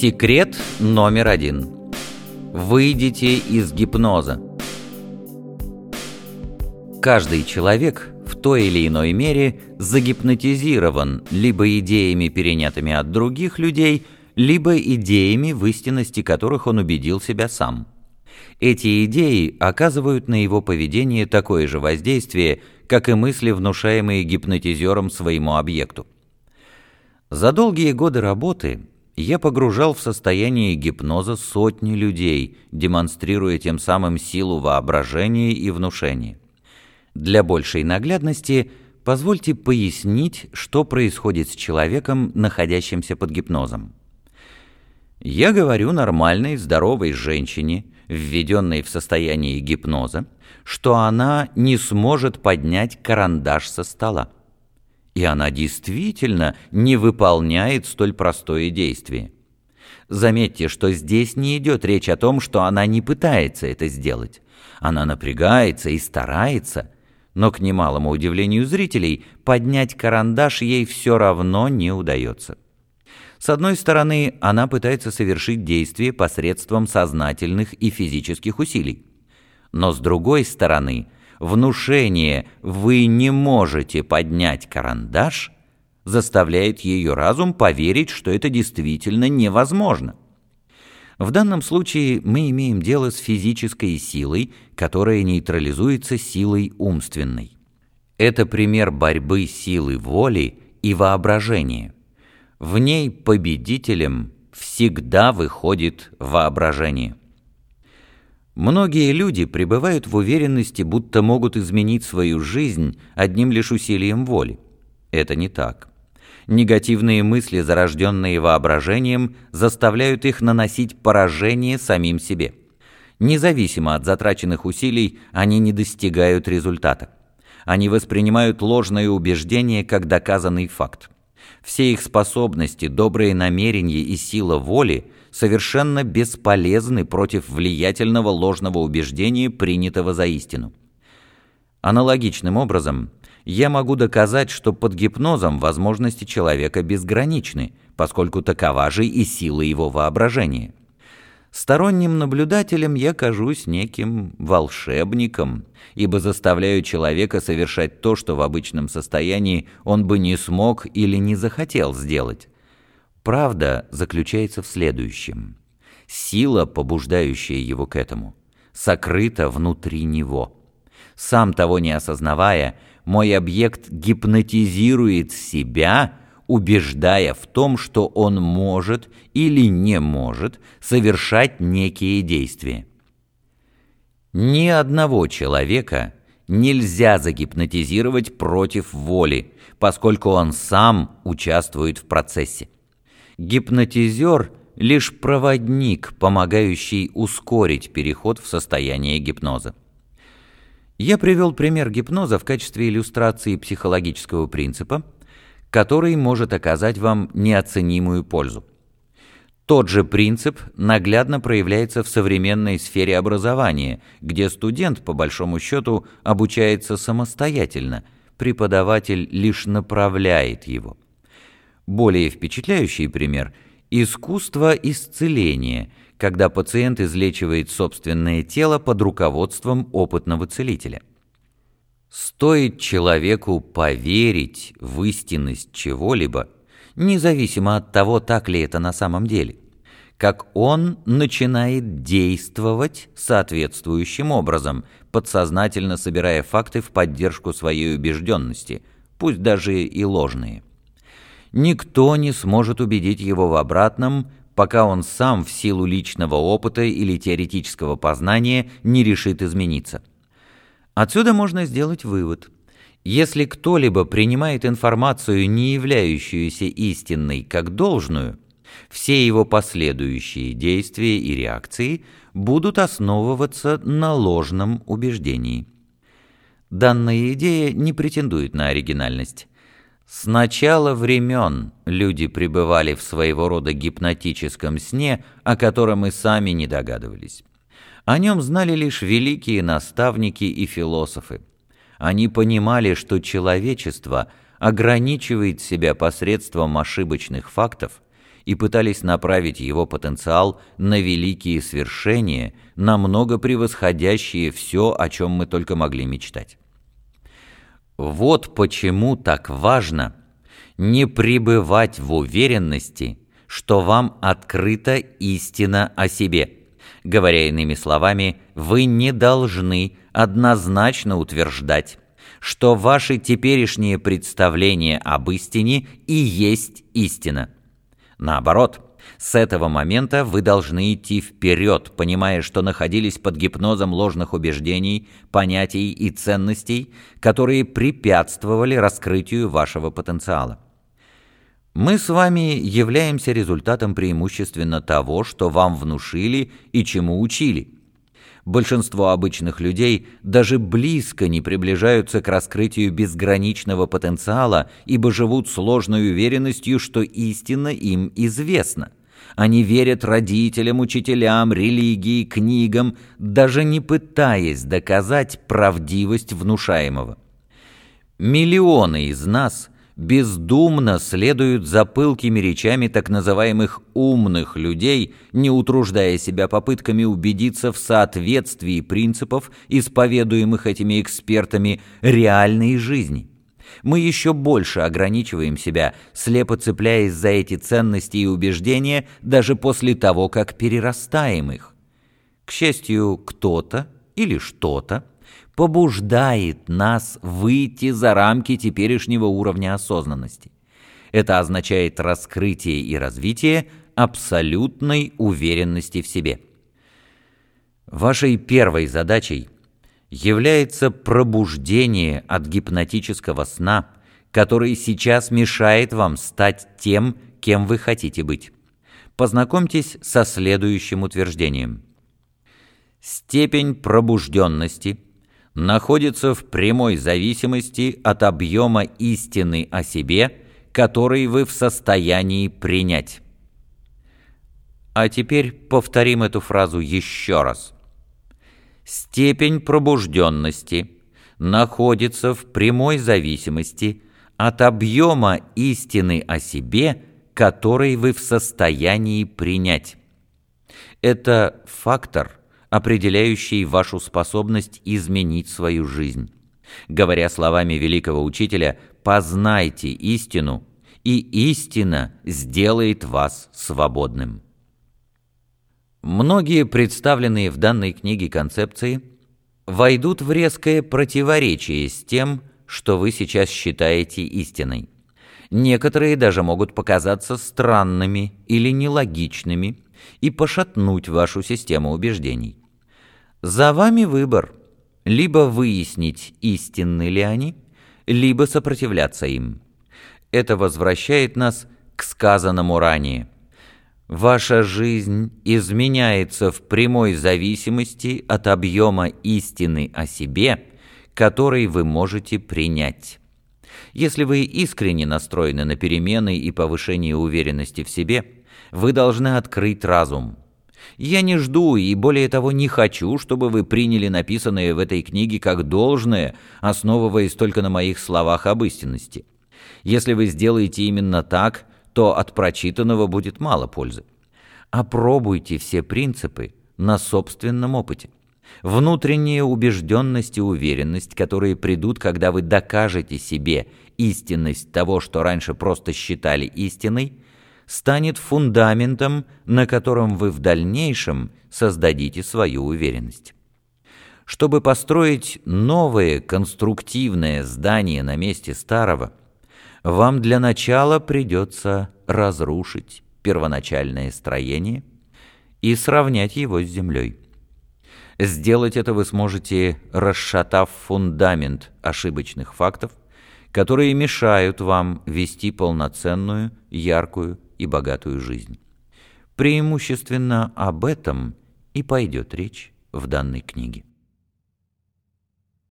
Секрет номер один. Выйдите из гипноза. Каждый человек в той или иной мере загипнотизирован либо идеями, перенятыми от других людей, либо идеями, в истинности которых он убедил себя сам. Эти идеи оказывают на его поведение такое же воздействие, как и мысли, внушаемые гипнотизером своему объекту. За долгие годы работы я погружал в состояние гипноза сотни людей, демонстрируя тем самым силу воображения и внушения. Для большей наглядности позвольте пояснить, что происходит с человеком, находящимся под гипнозом. Я говорю нормальной, здоровой женщине, введенной в состояние гипноза, что она не сможет поднять карандаш со стола. И она действительно не выполняет столь простое действие. Заметьте, что здесь не идет речь о том, что она не пытается это сделать. Она напрягается и старается, но, к немалому удивлению зрителей, поднять карандаш ей все равно не удается. С одной стороны, она пытается совершить действие посредством сознательных и физических усилий. Но с другой стороны, внушение «вы не можете поднять карандаш» заставляет ее разум поверить, что это действительно невозможно. В данном случае мы имеем дело с физической силой, которая нейтрализуется силой умственной. Это пример борьбы силы воли и воображения. В ней победителем всегда выходит воображение. Многие люди пребывают в уверенности, будто могут изменить свою жизнь одним лишь усилием воли. Это не так. Негативные мысли, зарожденные воображением, заставляют их наносить поражение самим себе. Независимо от затраченных усилий, они не достигают результата. Они воспринимают ложное убеждение как доказанный факт. Все их способности, добрые намерения и сила воли совершенно бесполезны против влиятельного ложного убеждения, принятого за истину. Аналогичным образом, я могу доказать, что под гипнозом возможности человека безграничны, поскольку такова же и сила его воображения. Сторонним наблюдателем я кажусь неким волшебником, ибо заставляю человека совершать то, что в обычном состоянии он бы не смог или не захотел сделать. Правда заключается в следующем. Сила, побуждающая его к этому, сокрыта внутри него. Сам того не осознавая, мой объект гипнотизирует себя – убеждая в том, что он может или не может совершать некие действия. Ни одного человека нельзя загипнотизировать против воли, поскольку он сам участвует в процессе. Гипнотизер – лишь проводник, помогающий ускорить переход в состояние гипноза. Я привел пример гипноза в качестве иллюстрации психологического принципа – который может оказать вам неоценимую пользу. Тот же принцип наглядно проявляется в современной сфере образования, где студент, по большому счету, обучается самостоятельно, преподаватель лишь направляет его. Более впечатляющий пример – искусство исцеления, когда пациент излечивает собственное тело под руководством опытного целителя. Стоит человеку поверить в истинность чего-либо, независимо от того, так ли это на самом деле, как он начинает действовать соответствующим образом, подсознательно собирая факты в поддержку своей убежденности, пусть даже и ложные. Никто не сможет убедить его в обратном, пока он сам в силу личного опыта или теоретического познания не решит измениться. Отсюда можно сделать вывод. Если кто-либо принимает информацию, не являющуюся истинной, как должную, все его последующие действия и реакции будут основываться на ложном убеждении. Данная идея не претендует на оригинальность. С начала времен люди пребывали в своего рода гипнотическом сне, о котором и сами не догадывались. О нем знали лишь великие наставники и философы. Они понимали, что человечество ограничивает себя посредством ошибочных фактов и пытались направить его потенциал на великие свершения, намного превосходящие все, о чем мы только могли мечтать. Вот почему так важно не пребывать в уверенности, что вам открыта истина о себе. Говоря иными словами, вы не должны однозначно утверждать, что ваши теперешние представления об истине и есть истина. Наоборот, с этого момента вы должны идти вперед, понимая, что находились под гипнозом ложных убеждений, понятий и ценностей, которые препятствовали раскрытию вашего потенциала. Мы с вами являемся результатом преимущественно того, что вам внушили и чему учили – большинство обычных людей даже близко не приближаются к раскрытию безграничного потенциала, ибо живут сложной уверенностью, что истина им известна. Они верят родителям, учителям, религии, книгам, даже не пытаясь доказать правдивость внушаемого. Миллионы из нас – бездумно следуют за пылкими речами так называемых «умных людей», не утруждая себя попытками убедиться в соответствии принципов, исповедуемых этими экспертами, реальной жизни. Мы еще больше ограничиваем себя, слепо цепляясь за эти ценности и убеждения даже после того, как перерастаем их. К счастью, кто-то или что-то побуждает нас выйти за рамки теперешнего уровня осознанности. Это означает раскрытие и развитие абсолютной уверенности в себе. Вашей первой задачей является пробуждение от гипнотического сна, который сейчас мешает вам стать тем, кем вы хотите быть. Познакомьтесь со следующим утверждением. Степень пробужденности – находится в прямой зависимости от объема истины о себе, который вы в состоянии принять. А теперь повторим эту фразу еще раз. Степень пробужденности находится в прямой зависимости от объема истины о себе, который вы в состоянии принять. Это фактор – определяющий вашу способность изменить свою жизнь. Говоря словами великого учителя, «Познайте истину, и истина сделает вас свободным». Многие представленные в данной книге концепции войдут в резкое противоречие с тем, что вы сейчас считаете истиной. Некоторые даже могут показаться странными или нелогичными и пошатнуть вашу систему убеждений. За вами выбор. Либо выяснить, истинны ли они, либо сопротивляться им. Это возвращает нас к сказанному ранее. Ваша жизнь изменяется в прямой зависимости от объема истины о себе, который вы можете принять. Если вы искренне настроены на перемены и повышение уверенности в себе, вы должны открыть разум – я не жду и, более того, не хочу, чтобы вы приняли написанное в этой книге как должное, основываясь только на моих словах об истинности. Если вы сделаете именно так, то от прочитанного будет мало пользы. Опробуйте все принципы на собственном опыте. Внутренняя убежденность и уверенность, которые придут, когда вы докажете себе истинность того, что раньше просто считали истиной – станет фундаментом, на котором вы в дальнейшем создадите свою уверенность. Чтобы построить новое конструктивное здание на месте старого, вам для начала придется разрушить первоначальное строение и сравнять его с землей. Сделать это вы сможете, расшатав фундамент ошибочных фактов, которые мешают вам вести полноценную, яркую и богатую жизнь. Преимущественно об этом и пойдет речь в данной книге.